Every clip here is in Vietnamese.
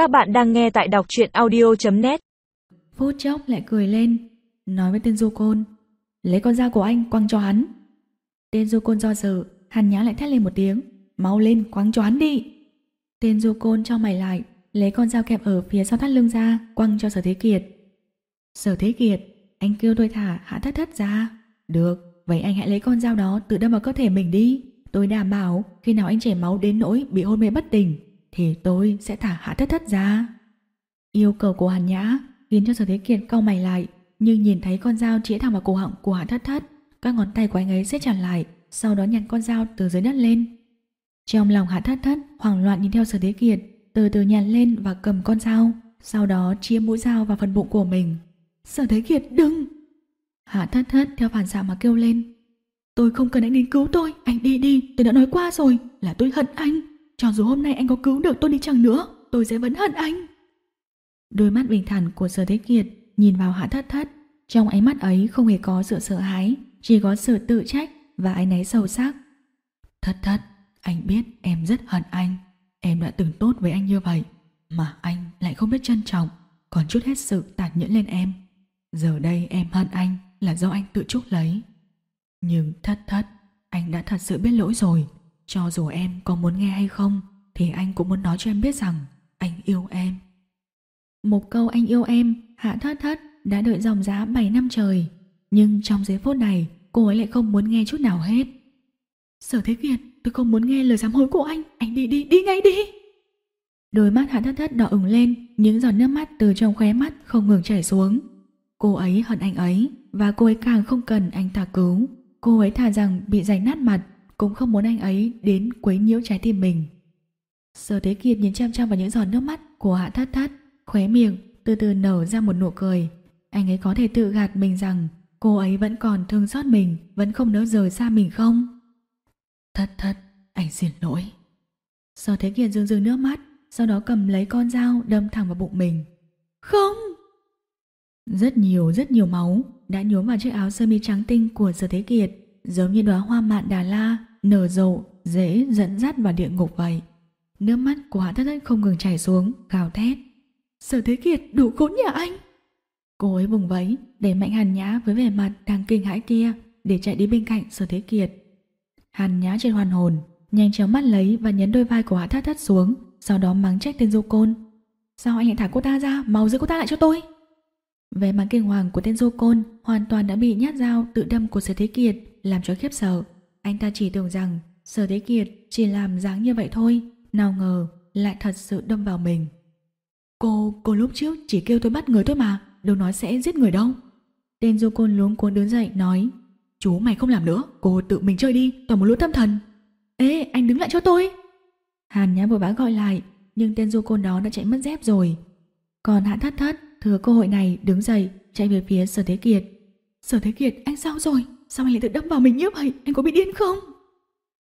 Các bạn đang nghe tại đọc truyện audio.net Phút chốc lại cười lên, Nói với tên du côn, Lấy con dao của anh quăng cho hắn. Tên du côn do dự, Hàn nhã lại thét lên một tiếng, Mau lên quăng cho hắn đi. Tên du côn cho mày lại, Lấy con dao kẹp ở phía sau thắt lưng ra, Quăng cho sở thế kiệt. Sở thế kiệt, Anh kêu tôi thả hạ thất thất ra. Được, Vậy anh hãy lấy con dao đó tự đâm vào cơ thể mình đi. Tôi đảm bảo khi nào anh chảy máu đến nỗi bị hôn mê bất tỉnh thì tôi sẽ thả hạ thất thất ra. Yêu cầu của Hàn Nhã khiến cho Sở Thế Kiệt cau mày lại, nhưng nhìn thấy con dao chĩa thẳng vào cổ họng của Hạ Thất Thất, các ngón tay của anh ấy siết chặt lại, sau đó nhặt con dao từ dưới đất lên. Trong lòng Hạ Thất Thất hoảng loạn nhìn theo Sở Thế Kiệt, từ từ nhặt lên và cầm con dao, sau đó chia mũi dao vào phần bụng của mình. Sở Thế Kiệt đừng! Hạ Thất Thất theo phản xạ mà kêu lên. Tôi không cần anh đến cứu tôi, anh đi đi, tôi đã nói qua rồi, là tôi hận anh. Cho dù hôm nay anh có cứu được tôi đi chăng nữa, tôi sẽ vẫn hận anh. Đôi mắt bình thản của Sở Thế Kiệt nhìn vào Hạ Thất Thất. Trong ánh mắt ấy không hề có sự sợ hãi, chỉ có sự tự trách và áy náy sâu sắc. Thất Thất, anh biết em rất hận anh. Em đã từng tốt với anh như vậy, mà anh lại không biết trân trọng, còn chút hết sự tàn nhẫn lên em. Giờ đây em hận anh là do anh tự chuốc lấy. Nhưng Thất Thất, anh đã thật sự biết lỗi rồi. Cho dù em có muốn nghe hay không, Thì anh cũng muốn nói cho em biết rằng Anh yêu em. Một câu anh yêu em, Hạ thất thất đã đợi dòng giá 7 năm trời. Nhưng trong giây phút này, Cô ấy lại không muốn nghe chút nào hết. Sở Thế Kiệt, Tôi không muốn nghe lời dám hối của anh. Anh đi đi đi ngay đi. Đôi mắt Hạ thất thất đỏ ửng lên, Những giọt nước mắt từ trong khóe mắt không ngừng chảy xuống. Cô ấy hận anh ấy, Và cô ấy càng không cần anh ta cứu. Cô ấy thà rằng bị giành nát mặt cũng không muốn anh ấy đến quấy nhiễu trái tim mình. Sở Thế Kiệt nhìn chăm chăm vào những giọt nước mắt của Hạ Thất Thất, khóe miệng từ từ nở ra một nụ cười. Anh ấy có thể tự gạt mình rằng cô ấy vẫn còn thương xót mình, vẫn không nỡ rời xa mình không? Thất thất, anh xin lỗi. Sở Thế Kiệt dưng dưng nước mắt, sau đó cầm lấy con dao đâm thẳng vào bụng mình. Không! Rất nhiều rất nhiều máu đã nhuốm vào chiếc áo sơ mi trắng tinh của Sở Thế Kiệt, giống như đóa hoa mạn Đà La nở rộ, dễ dẫn dắt vào địa ngục vậy. Nước mắt của hạ thất thất không ngừng chảy xuống, gào thét. Sở Thế Kiệt đủ khốn nhà anh. Cô ấy vùng vẫy, để mạnh Hàn Nhã với vẻ mặt đang kinh hãi kia để chạy đi bên cạnh Sở Thế Kiệt. Hàn Nhã trên hoàn hồn, nhanh chóng mắt lấy và nhấn đôi vai của hạ thất thất xuống, sau đó mắng trách tên du côn. Sao anh lại thả cô ta ra, mau giữ cô ta lại cho tôi. Vẻ mặt kinh hoàng của tên du côn hoàn toàn đã bị nhát dao tự đâm của Sở Thế Kiệt làm cho khiếp sợ. Anh ta chỉ tưởng rằng Sở Thế Kiệt chỉ làm dáng như vậy thôi, nào ngờ lại thật sự đâm vào mình. Cô, cô lúc trước chỉ kêu tôi bắt người thôi mà, đâu nói sẽ giết người đâu. Tên du côn luống cuốn đứng dậy nói Chú mày không làm nữa, cô tự mình chơi đi, toàn một lũ tâm thần. Ê, anh đứng lại cho tôi. Hàn nhá vội vã gọi lại, nhưng tên du côn đó đã chạy mất dép rồi. Còn hạ thất thất thừa cơ hội này đứng dậy chạy về phía sở thế kiệt. Sở thế kiệt, anh sao rồi? Sao anh lại tự đâm vào mình như vậy? Anh có bị điên không?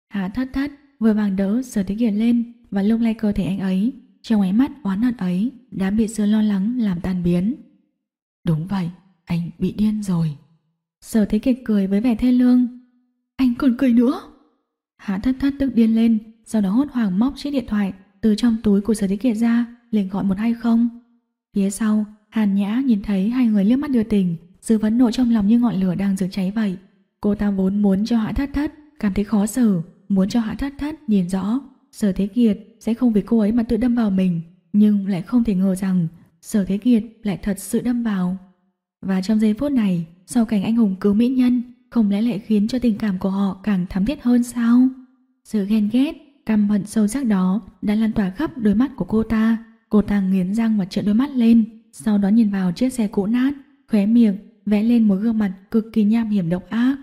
Hạ thất thất vừa vàng đỡ sở thế kiệt lên và lung lay cơ thể anh ấy. Trong ánh mắt oán hận ấy đã bị sự lo lắng làm tan biến. Đúng vậy, anh bị điên rồi. Sở thế kiệt cười với vẻ thê lương. Anh còn cười nữa. Hạ thất thất tức điên lên, sau đó hốt hoảng móc chiếc điện thoại từ trong túi của sở thế kiệt ra, liền gọi một hay không. Phía sau, Hàn Nhã nhìn thấy hai người liếc mắt đưa tình, sự vấn nộ trong lòng như ngọn lửa đang dường cháy vậy. Cô ta vốn muốn cho Hạ Thất Thất cảm thấy khó xử, muốn cho Hạ Thất Thất nhìn rõ Sở Thế Kiệt sẽ không vì cô ấy mà tự đâm vào mình, nhưng lại không thể ngờ rằng Sở Thế Kiệt lại thật sự đâm vào. Và trong giây phút này, sau cảnh anh hùng cứu mỹ nhân, không lẽ lại khiến cho tình cảm của họ càng thắm thiết hơn sao? Sự ghen ghét, căm hận sâu sắc đó đã lan tỏa khắp đôi mắt của cô ta. Cô ta nghiến răng và trợn đôi mắt lên, sau đó nhìn vào chiếc xe cũ nát, khóe miệng vẽ lên một gương mặt cực kỳ nham hiểm độc ác.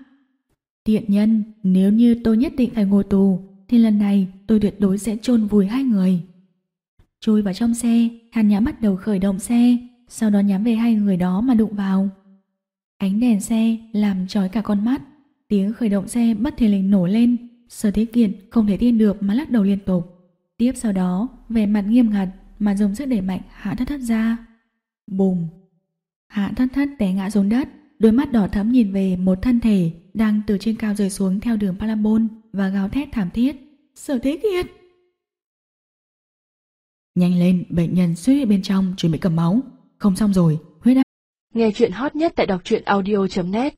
Tiện nhân, nếu như tôi nhất định phải ngồi tù, thì lần này tôi tuyệt đối sẽ chôn vùi hai người. Chui vào trong xe, Hàn Nhã bắt đầu khởi động xe, sau đó nhắm về hai người đó mà đụng vào. Ánh đèn xe làm trói cả con mắt, tiếng khởi động xe bất thể lình nổ lên, Sở Thế Kiệt không thể tin được mà lắc đầu liên tục. Tiếp sau đó, vẻ mặt nghiêm ngặt mà dùng sức đẩy mạnh hạ thất thất ra. Bùm! Hạ thất thất té ngã xuống đất, đôi mắt đỏ thẫm nhìn về một thân thể đang từ trên cao rơi xuống theo đường parabol và gào thét thảm thiết. Sở thế kiệt! Nhanh lên, bệnh nhân suy huyết bên trong chuẩn bị cầm máu. Không xong rồi, huyết áp. Nghe chuyện hot nhất tại đọc truyện audio.net